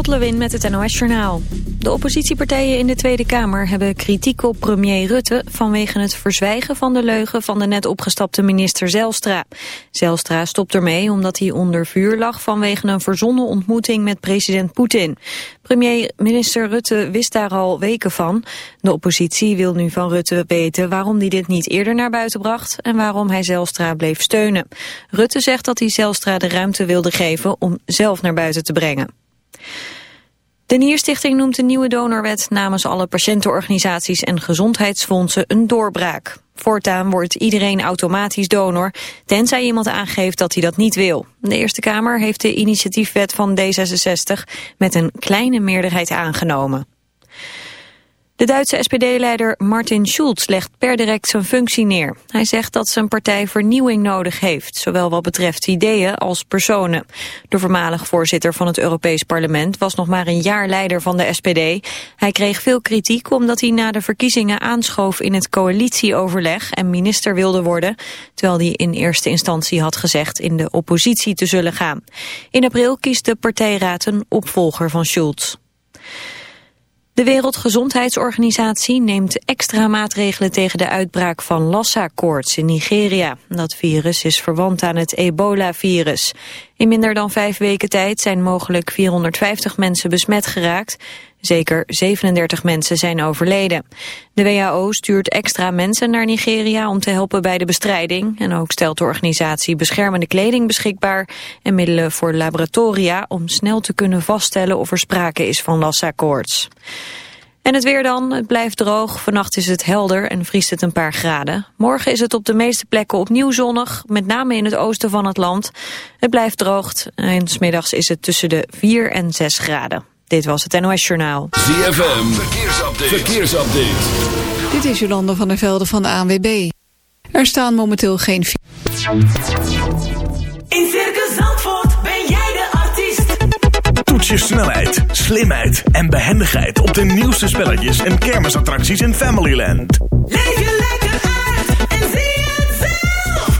Lot Lewin met het NOS Journaal. De oppositiepartijen in de Tweede Kamer hebben kritiek op premier Rutte... vanwege het verzwijgen van de leugen van de net opgestapte minister Zelstra. Zelstra stopt ermee omdat hij onder vuur lag... vanwege een verzonnen ontmoeting met president Poetin. Premier-minister Rutte wist daar al weken van. De oppositie wil nu van Rutte weten waarom hij dit niet eerder naar buiten bracht... en waarom hij Zelstra bleef steunen. Rutte zegt dat hij Zelstra de ruimte wilde geven om zelf naar buiten te brengen. De Nierstichting noemt de nieuwe donorwet namens alle patiëntenorganisaties en gezondheidsfondsen een doorbraak. Voortaan wordt iedereen automatisch donor, tenzij iemand aangeeft dat hij dat niet wil. De Eerste Kamer heeft de initiatiefwet van D66 met een kleine meerderheid aangenomen. De Duitse SPD-leider Martin Schulz legt per direct zijn functie neer. Hij zegt dat zijn partij vernieuwing nodig heeft, zowel wat betreft ideeën als personen. De voormalig voorzitter van het Europees Parlement was nog maar een jaar leider van de SPD. Hij kreeg veel kritiek omdat hij na de verkiezingen aanschoof in het coalitieoverleg en minister wilde worden, terwijl hij in eerste instantie had gezegd in de oppositie te zullen gaan. In april kiest de partijraad een opvolger van Schulz. De Wereldgezondheidsorganisatie neemt extra maatregelen tegen de uitbraak van Lassa-koorts in Nigeria. Dat virus is verwant aan het ebola-virus. In minder dan vijf weken tijd zijn mogelijk 450 mensen besmet geraakt. Zeker 37 mensen zijn overleden. De WHO stuurt extra mensen naar Nigeria om te helpen bij de bestrijding. En ook stelt de organisatie beschermende kleding beschikbaar... en middelen voor laboratoria om snel te kunnen vaststellen of er sprake is van Lassa-koorts. En het weer dan, het blijft droog. Vannacht is het helder en vriest het een paar graden. Morgen is het op de meeste plekken opnieuw zonnig, met name in het oosten van het land. Het blijft droog en smiddags is het tussen de 4 en 6 graden. Dit was het NOS Journaal. ZFM, verkeersupdate. verkeersupdate. Dit is Jolande van der Velde van de ANWB. Er staan momenteel geen... In Circus Zandvoort ben jij de artiest. Toets je snelheid, slimheid en behendigheid... op de nieuwste spelletjes en kermisattracties in Familyland. Leef je lekker uit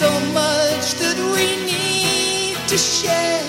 So much that we need to share,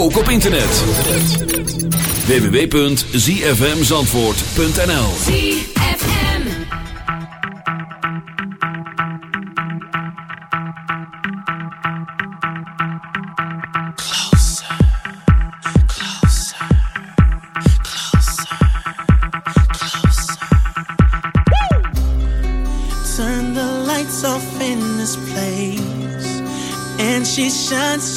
ook op internet. www.zfmzandvoort.nl ZFM Closer, closer, closer, closer. Turn the lights off in this place. And she shines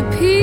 the peace.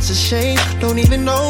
It's a shame. Don't even know